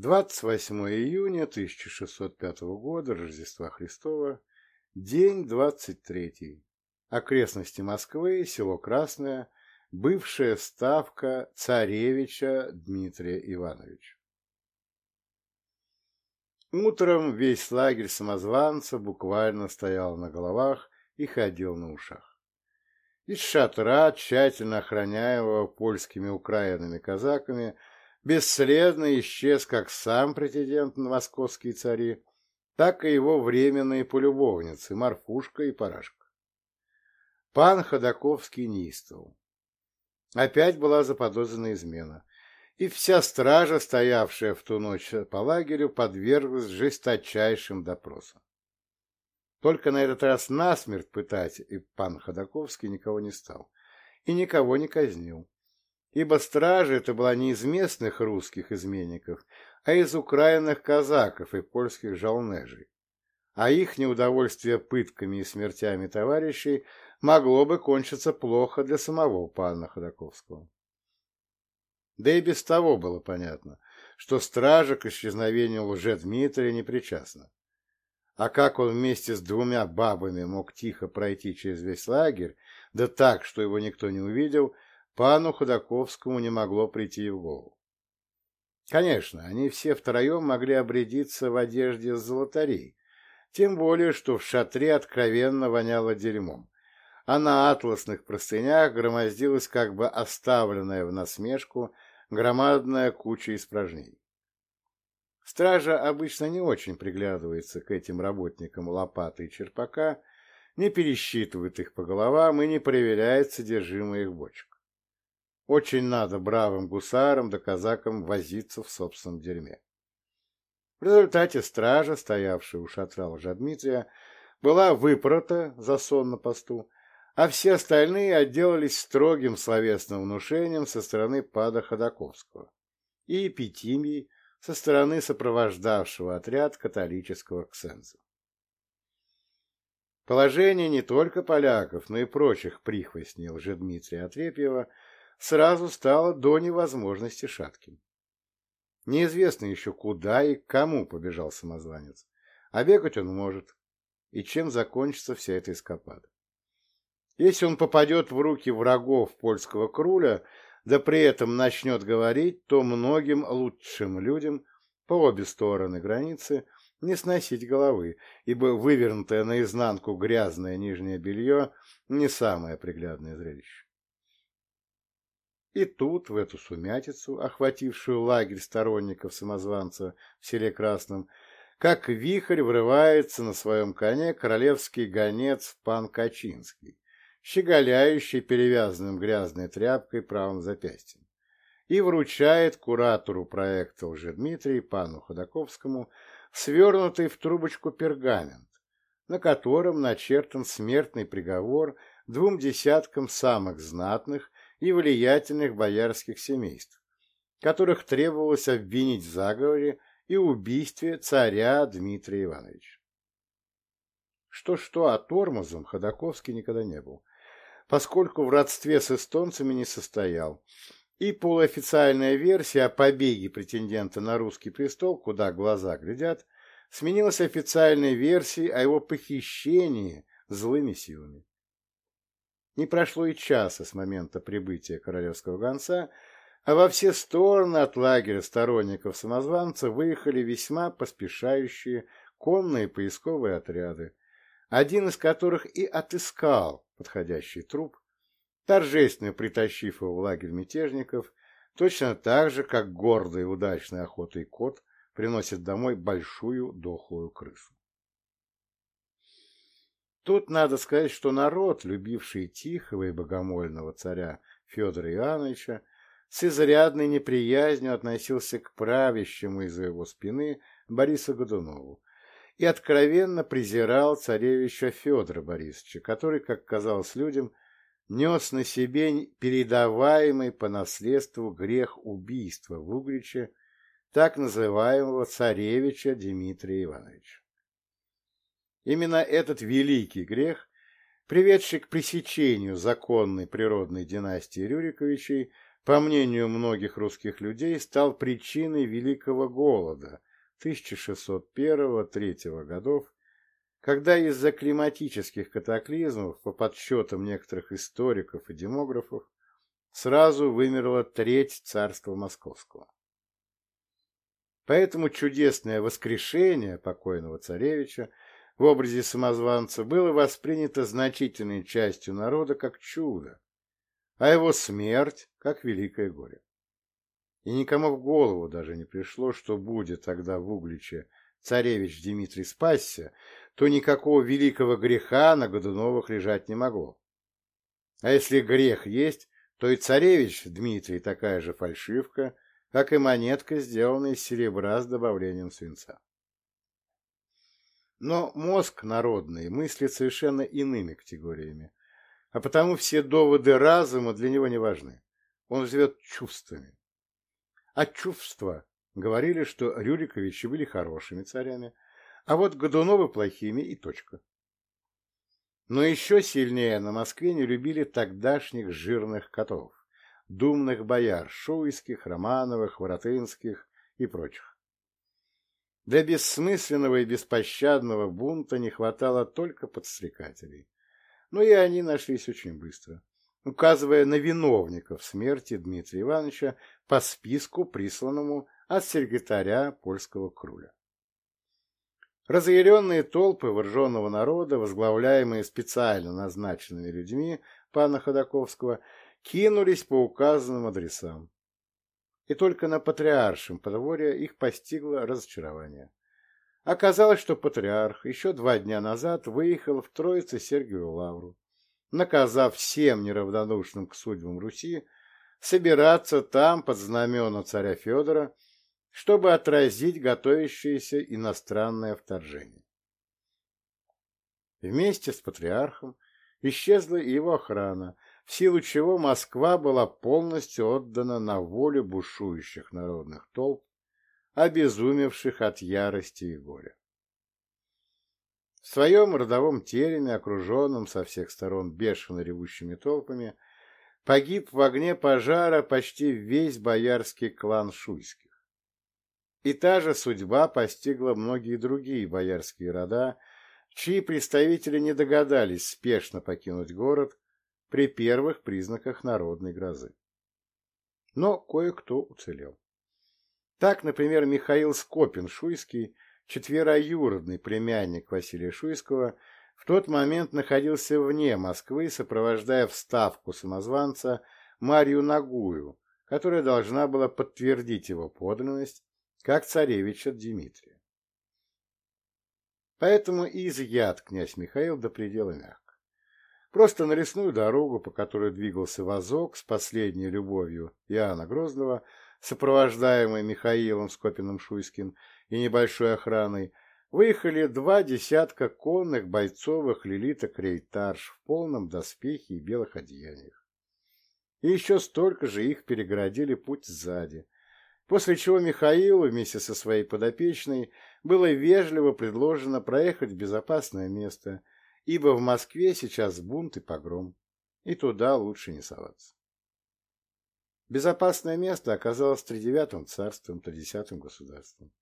28 июня 1605 года, Рождества Христова, день 23. Окрестности Москвы, село Красное, бывшая ставка царевича Дмитрия Ивановича. Утром весь лагерь самозванца буквально стоял на головах и ходил на ушах. Из шатра, тщательно охраняемого польскими украинными казаками, бесследно исчез как сам претендент на московские цари, так и его временные полюбовницы Марфушка и Парашка. Пан Ходаковский неистовал. Опять была заподозрена измена, и вся стража, стоявшая в ту ночь по лагерю, подверглась жесточайшим допросам. Только на этот раз насмерть пытать и пан Ходаковский никого не стал, и никого не казнил ибо стража это была не из местных русских изменников, а из украинных казаков и польских жалнежей. А их неудовольствие пытками и смертями товарищей могло бы кончиться плохо для самого пана Ходаковского. Да и без того было понятно, что стража к исчезновению лже-Дмитрия не причастна. А как он вместе с двумя бабами мог тихо пройти через весь лагерь, да так, что его никто не увидел, пану Ходаковскому не могло прийти в голову. Конечно, они все втроем могли обрядиться в одежде с золотарей, тем более, что в шатре откровенно воняло дерьмом, а на атласных простынях громоздилась как бы оставленная в насмешку громадная куча испражнений. Стража обычно не очень приглядывается к этим работникам лопаты и черпака, не пересчитывает их по головам и не проверяет содержимое их бочек. Очень надо бравым гусарам да казакам возиться в собственном дерьме. В результате стража, стоявшая у шатра Лжедмитрия, была выпорота за сон на посту, а все остальные отделались строгим словесным внушением со стороны пада Ходаковского и эпитимией со стороны сопровождавшего отряд католического ксенза. Положение не только поляков, но и прочих прихвостней Лжедмитрия Отрепьева – сразу стало до невозможности шатким. Неизвестно еще, куда и к кому побежал самозванец, а бегать он может, и чем закончится вся эта эскапада. Если он попадет в руки врагов польского круля, да при этом начнет говорить, то многим лучшим людям по обе стороны границы не сносить головы, ибо вывернутое наизнанку грязное нижнее белье не самое приглядное зрелище. И тут, в эту сумятицу, охватившую лагерь сторонников самозванца в селе Красном, как вихрь врывается на своем коне королевский гонец пан Качинский, щеголяющий перевязанным грязной тряпкой правым запястьем, и вручает куратору проекта Лжедмитрий, пану Ходаковскому, свернутый в трубочку пергамент, на котором начертан смертный приговор двум десяткам самых знатных и влиятельных боярских семейств, которых требовалось обвинить в заговоре и убийстве царя Дмитрия Ивановича. Что-что, а тормозом Ходаковский никогда не был, поскольку в родстве с эстонцами не состоял, и полуофициальная версия о побеге претендента на русский престол, куда глаза глядят, сменилась официальной версией о его похищении злыми силами. Не прошло и часа с момента прибытия королевского гонца, а во все стороны от лагеря сторонников самозванца выехали весьма поспешающие конные поисковые отряды, один из которых и отыскал подходящий труп, торжественно притащив его в лагерь мятежников, точно так же, как гордый и удачный охотой кот приносит домой большую дохлую крысу. Тут надо сказать, что народ, любивший тихого и богомольного царя Федора Иоанновича, с изрядной неприязнью относился к правящему из-за его спины Борису Годунову и откровенно презирал царевича Федора Борисовича, который, как казалось людям, нес на себе передаваемый по наследству грех убийства в Угриче так называемого царевича Дмитрия Ивановича. Именно этот великий грех, приведший к пресечению законной природной династии Рюриковичей, по мнению многих русских людей, стал причиной Великого Голода 1601-3 годов, когда из-за климатических катаклизмов, по подсчетам некоторых историков и демографов, сразу вымерла треть царства московского. Поэтому чудесное воскрешение покойного царевича в образе самозванца было воспринято значительной частью народа как чудо, а его смерть как великое горе. И никому в голову даже не пришло, что будет тогда в Угличе царевич Дмитрий спасся, то никакого великого греха на Годуновых лежать не могло. А если грех есть, то и царевич Дмитрий такая же фальшивка, как и монетка, сделанная из серебра с добавлением свинца. Но мозг народный мыслит совершенно иными категориями, а потому все доводы разума для него не важны. Он живет чувствами. А чувства говорили, что Рюриковичи были хорошими царями, а вот Годуновы плохими и точка. Но еще сильнее на Москве не любили тогдашних жирных котов, думных бояр, шуйских, романовых, воротынских и прочих. Для бессмысленного и беспощадного бунта не хватало только подстрекателей. Но и они нашлись очень быстро, указывая на виновников смерти Дмитрия Ивановича по списку, присланному от секретаря польского круля. Разъяренные толпы вооруженного народа, возглавляемые специально назначенными людьми пана Ходаковского, кинулись по указанным адресам. И только на патриаршем подворье их постигло разочарование. Оказалось, что патриарх еще два дня назад выехал в Троице Сергиеву Лавру, наказав всем неравнодушным к судьбам Руси собираться там под знамена царя Федора чтобы отразить готовящееся иностранное вторжение. Вместе с патриархом исчезла и его охрана, в силу чего Москва была полностью отдана на волю бушующих народных толп, обезумевших от ярости и горя. В своем родовом тереме, окруженном со всех сторон бешено ревущими толпами, погиб в огне пожара почти весь боярский клан Шуйских. И та же судьба постигла многие другие боярские рода, чьи представители не догадались спешно покинуть город при первых признаках народной грозы. Но кое-кто уцелел. Так, например, Михаил Скопин-Шуйский, четвероюродный племянник Василия Шуйского, в тот момент находился вне Москвы, сопровождая вставку самозванца Марию Нагую, которая должна была подтвердить его подлинность как царевича Дмитрия. Поэтому и изъят князь Михаил до предела мягко. Просто на лесную дорогу, по которой двигался вазок с последней любовью Иоанна Грозного, сопровождаемый Михаилом Скопиным-Шуйским и небольшой охраной, выехали два десятка конных бойцовых лилиток рейтарш в полном доспехе и белых одеяниях. И еще столько же их перегородили путь сзади, после чего Михаилу вместе со своей подопечной было вежливо предложено проехать в безопасное место, ибо в Москве сейчас бунт и погром, и туда лучше не соваться. Безопасное место оказалось тридевятым царством, тридесятым государством.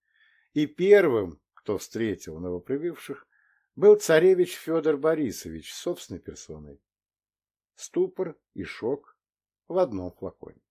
И первым, кто встретил новоприбывших, был царевич Федор Борисович собственной персоной. Ступор и шок в одном флаконе.